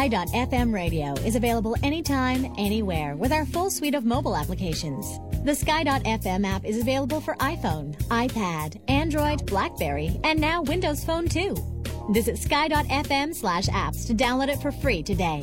Sky.fm radio is available anytime, anywhere with our full suite of mobile applications. The Sky.fm app is available for iPhone, iPad, Android, Blackberry, and now Windows Phone too. Visit Sky.fm slash apps to download it for free today.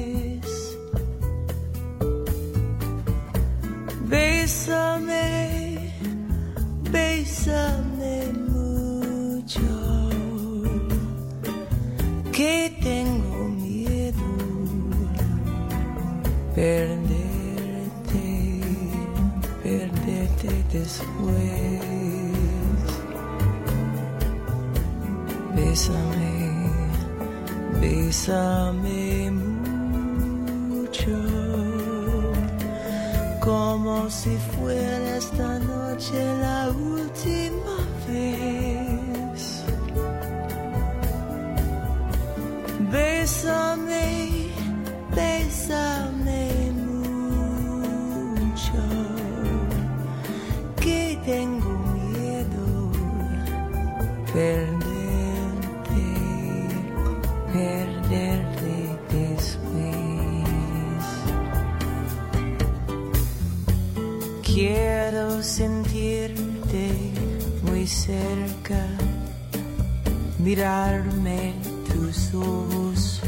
Después. Bésame, bésame mucho, como si fuera esta noche la mirarme tus ojos,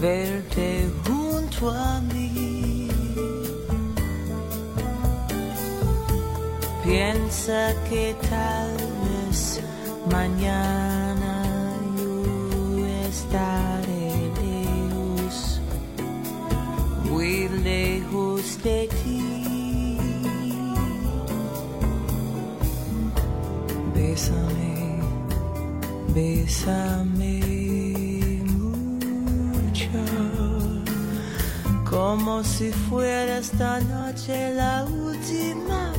verte junto a mí. Piensa que tal vez mañana yo estaré lejos, muy lejos de ti. Bésame, bésame mucho, como si fuera esta noche la última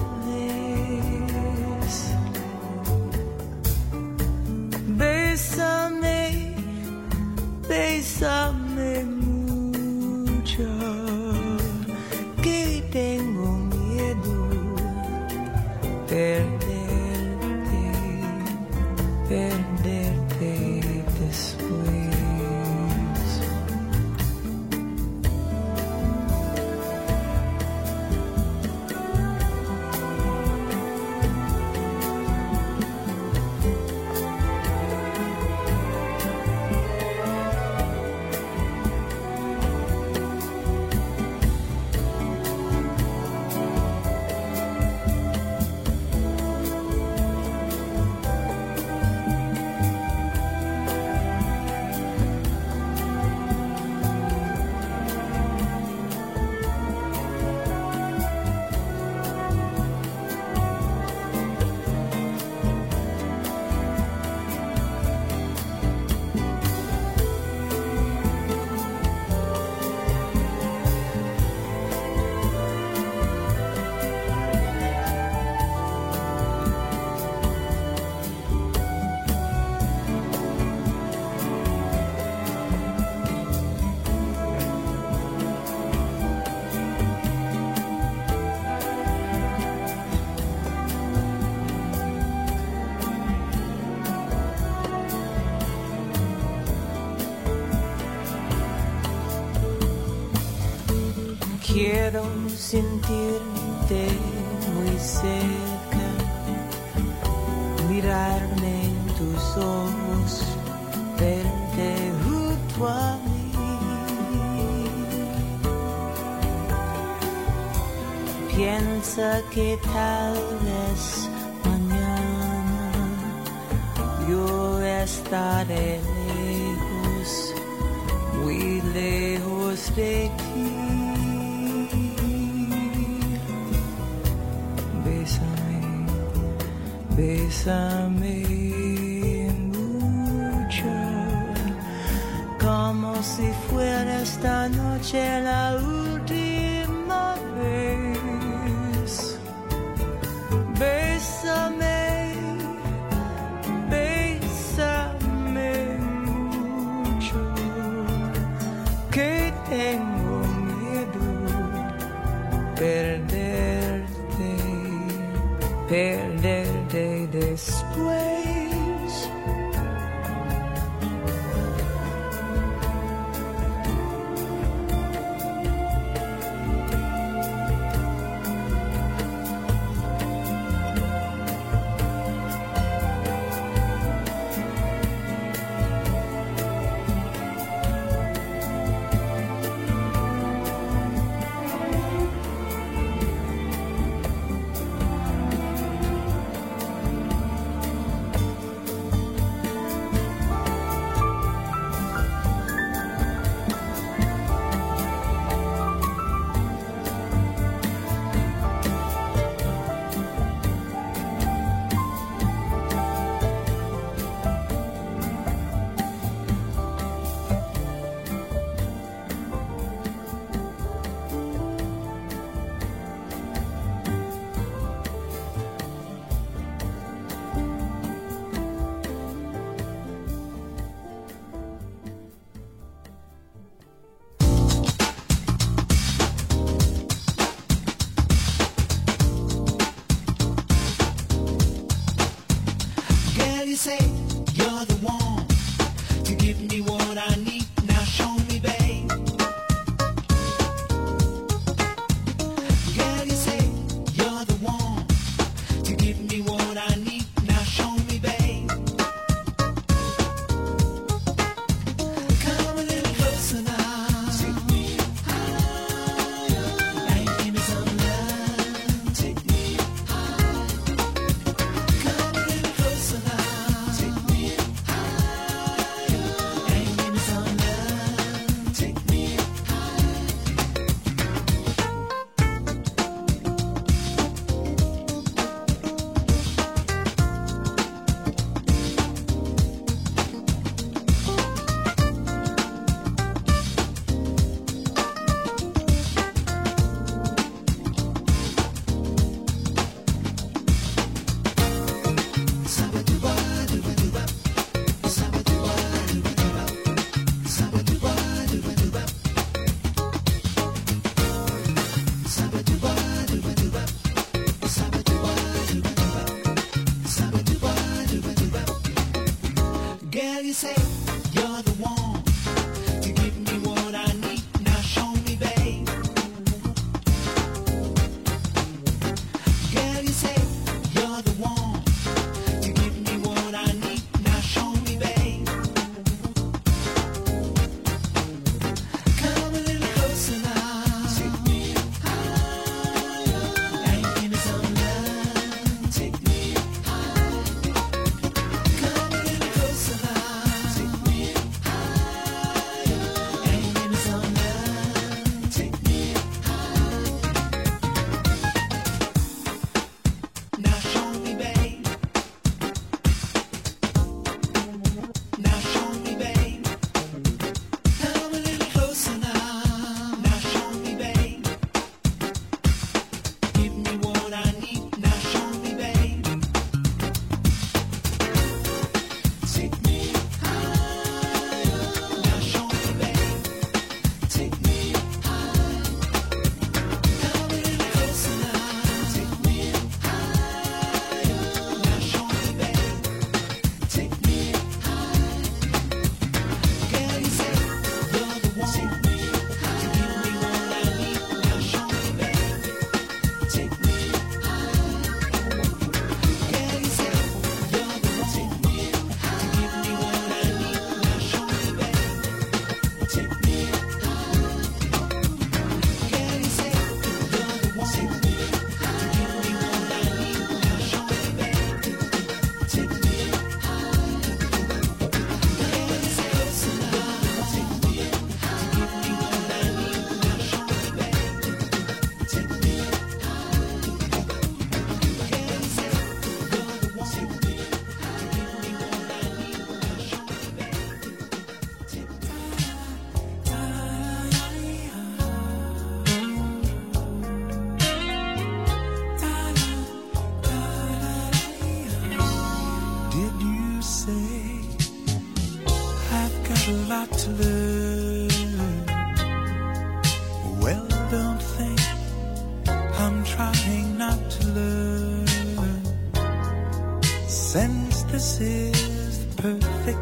Quiero sentirte muy cerca, mirarme en tus ojos, verte junto a mí. Piensa que tal vez mañana yo estaré lejos, muy lejos de ti. Bésame mucho, como si fuera esta noche la última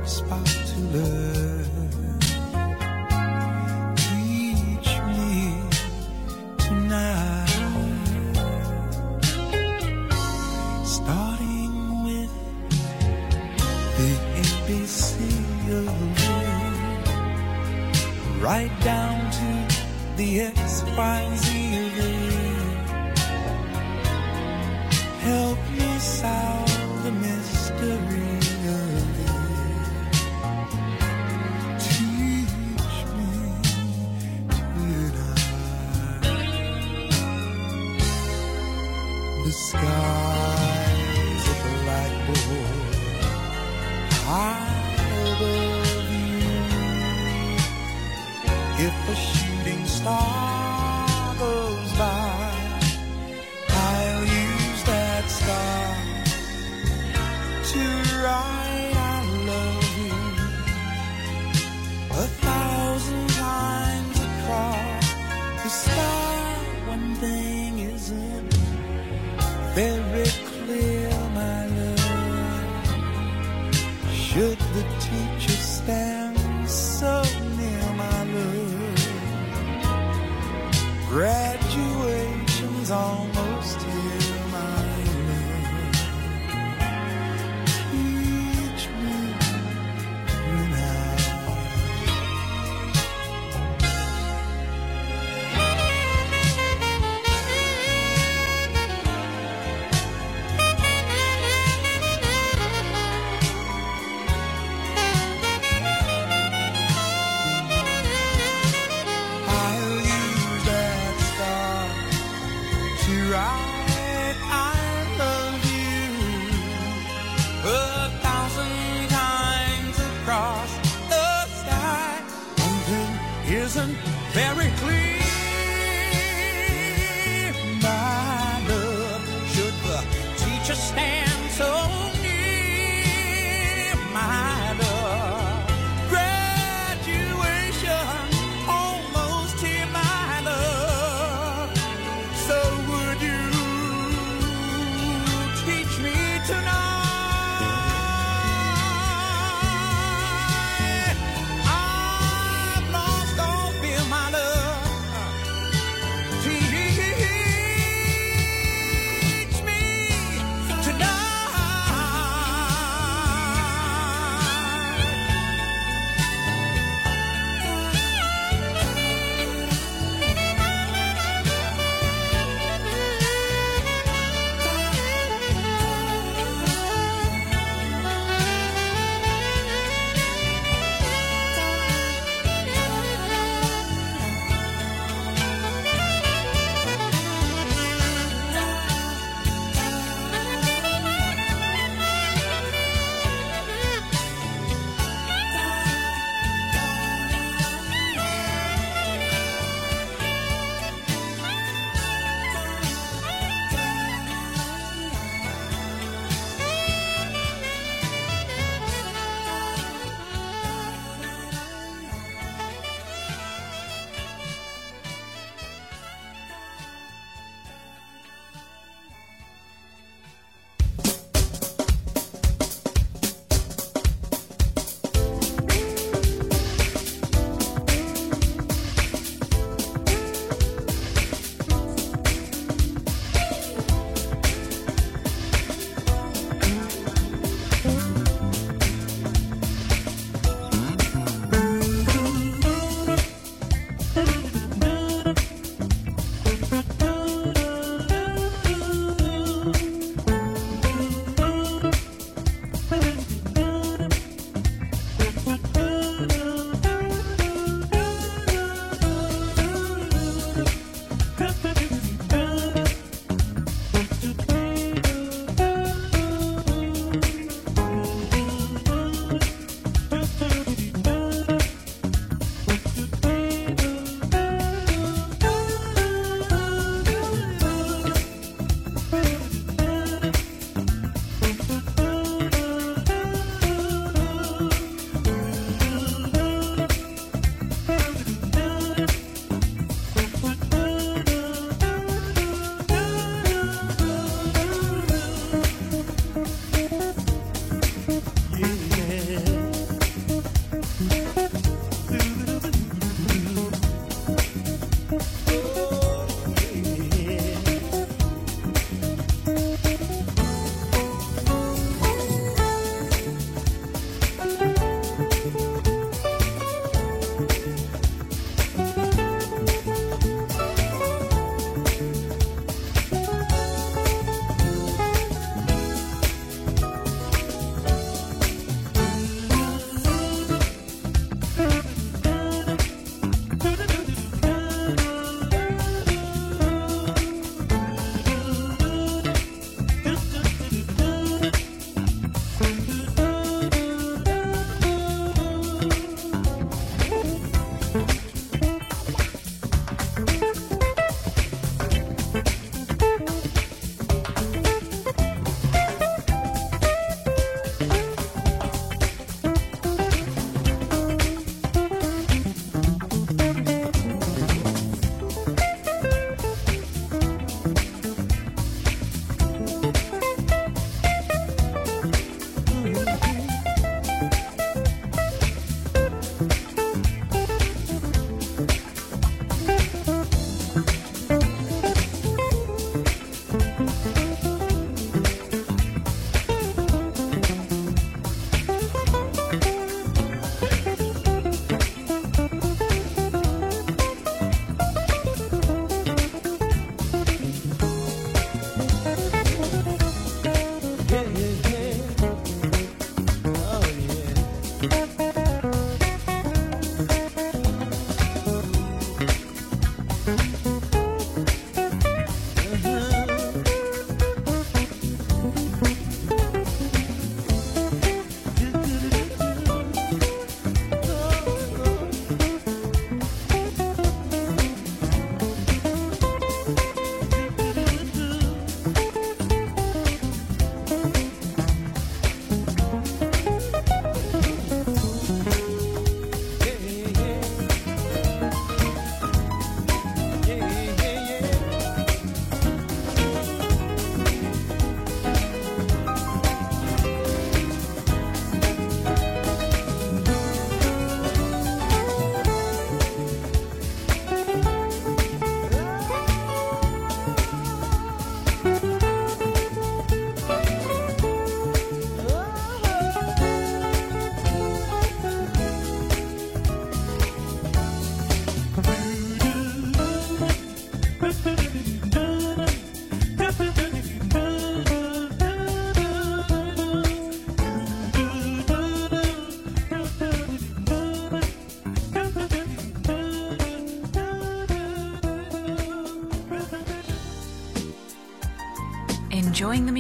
spot The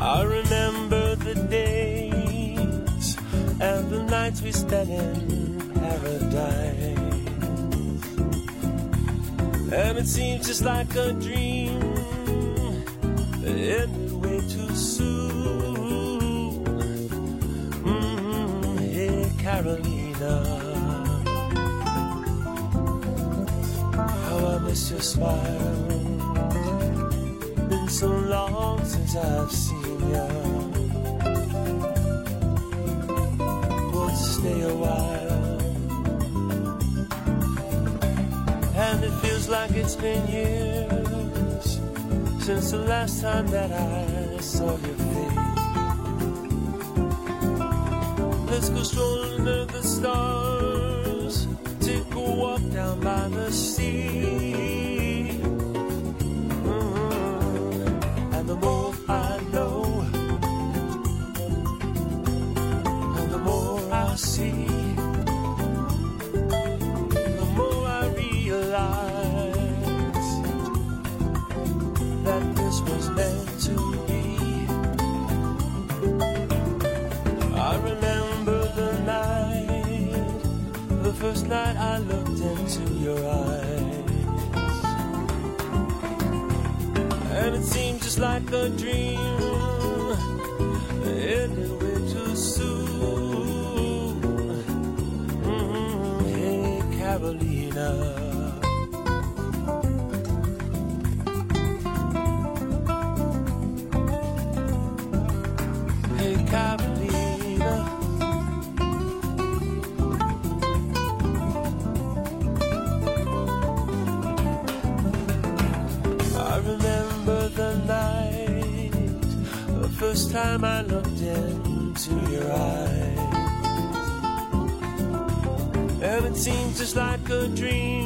I remember the days and the nights we spent in paradise. And it seems just like a dream that ended way too soon. Mm, hey, Carolina, how I miss your smile. Been so long since I've seen Want to stay a while. And it feels like it's been years since the last time that I saw your face. Let's go strolling under the stars, take a walk down by the sea. First night I looked into your eyes. And it seemed just like a dream, Seemed just like a dream,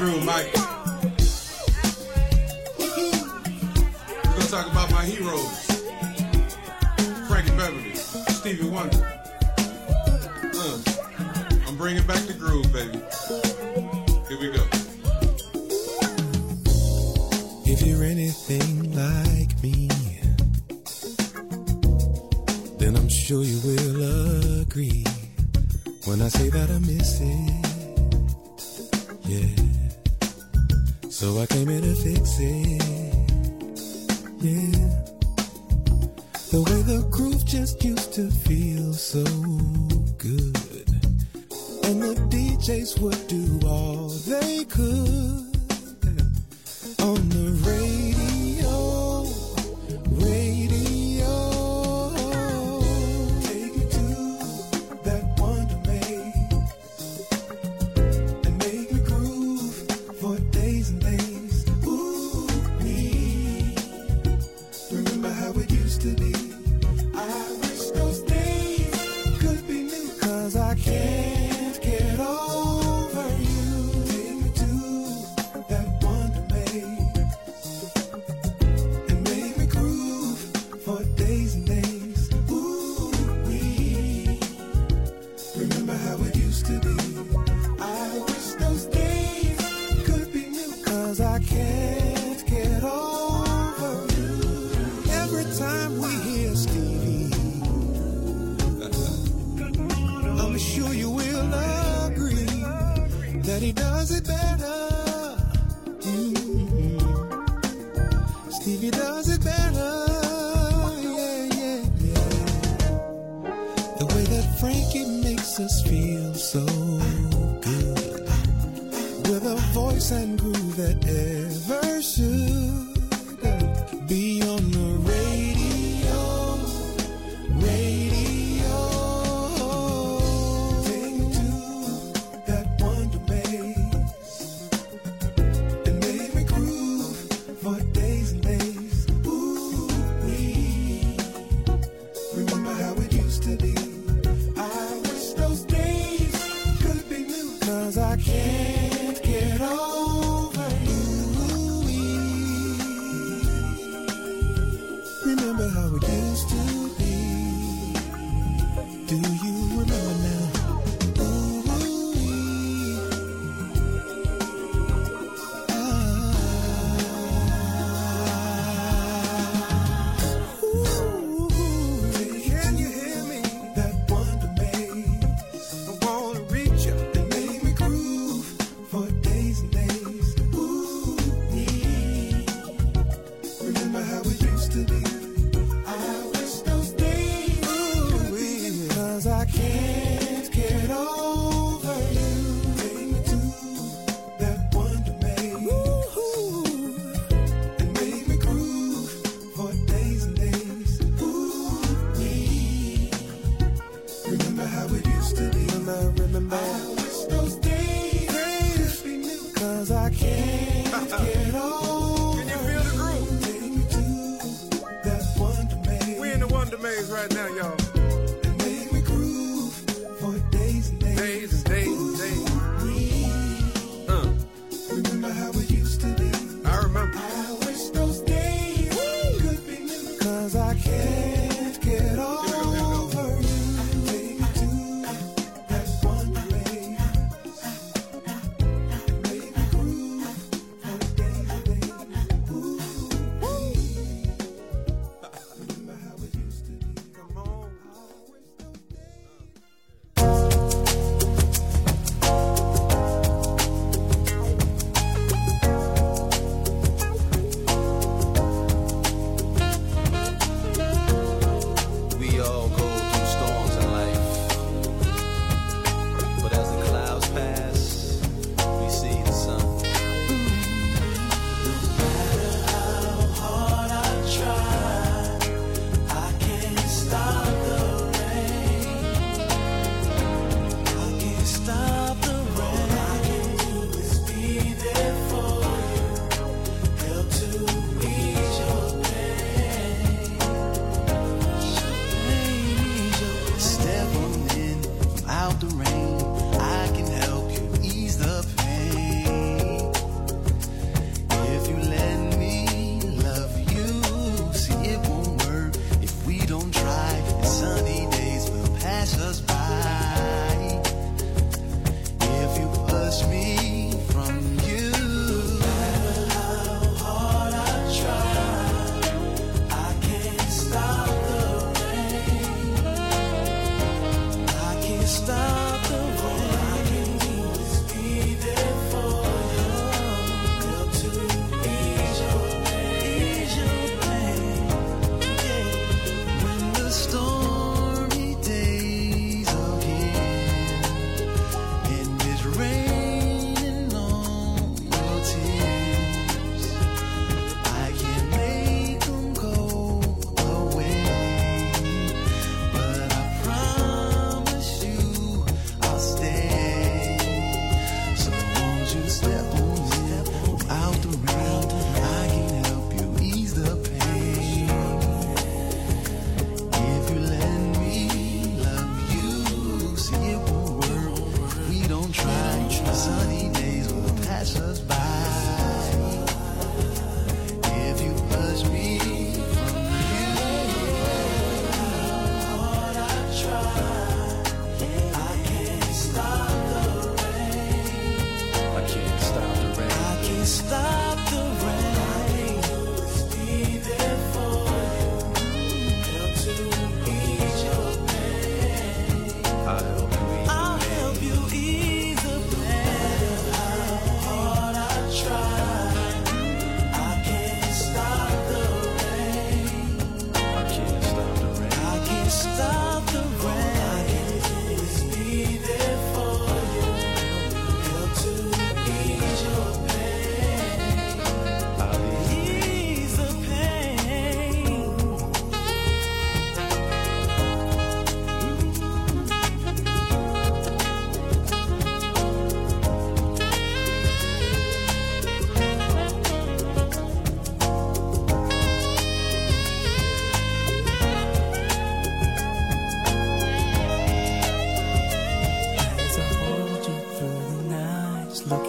room, Mike. The way the groove just used to feel so good, and the DJs would do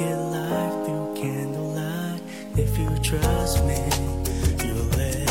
get life through candlelight. If you trust me, you'll let